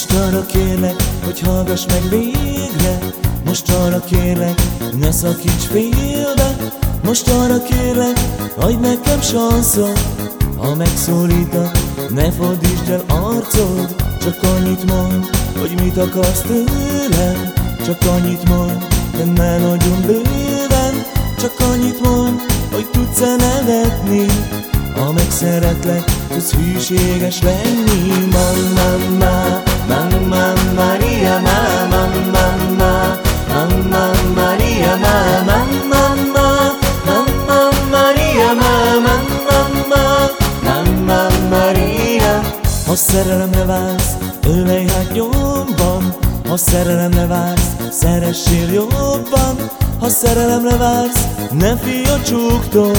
Most arra kérlek, hogy hallgass meg végre. Most arra kérlek, ne szakíts félbe. Most arra kérlek, adj nekem sanszot Ha megszólítak, ne fordítsd el arcod. Csak annyit mond, hogy mit akarsz tőlem. Csak annyit mond, de ne nagyon bőven. Csak annyit mond, hogy tudsz-e nevetni. Ha megszeretlek, tudsz hűséges lenni. Mamma, Ha szerelemre vársz, ölej hát nyomban Ha szerelemre vársz, szeressél jobban. Ha szerelemre vársz, ne félj a csúktól.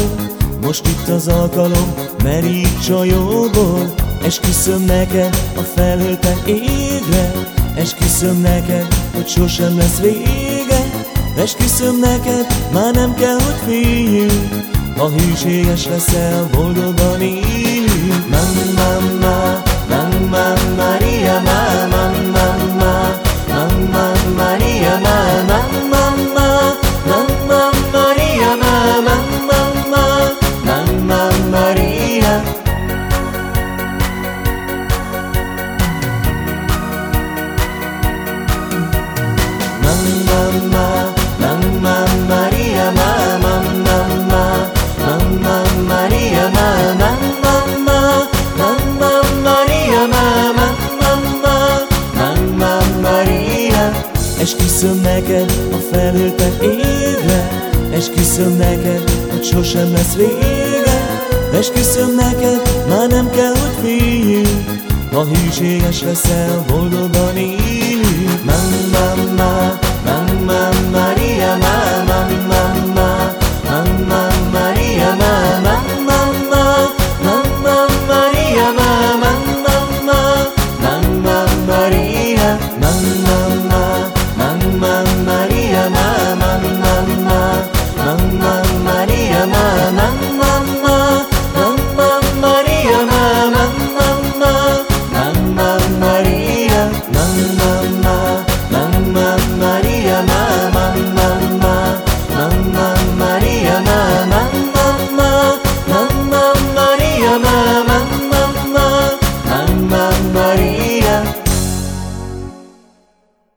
Most itt az alkalom, meríts a jóból Esküszöm neked a felhőten égre. Esküszöm neked, hogy sosem lesz vége. Esküszöm neked, már nem kell, hogy féljünk. Ha hűséges leszel, boldogan élünk Mamma, mamma, Esküszöm neked a felhőten égre Esküszöm neked, hogy sosem lesz vége. Esküszöm neked, már nem kell, hogy féljünk Ha hűséges leszel, boldogan élünk Mamma, mamma,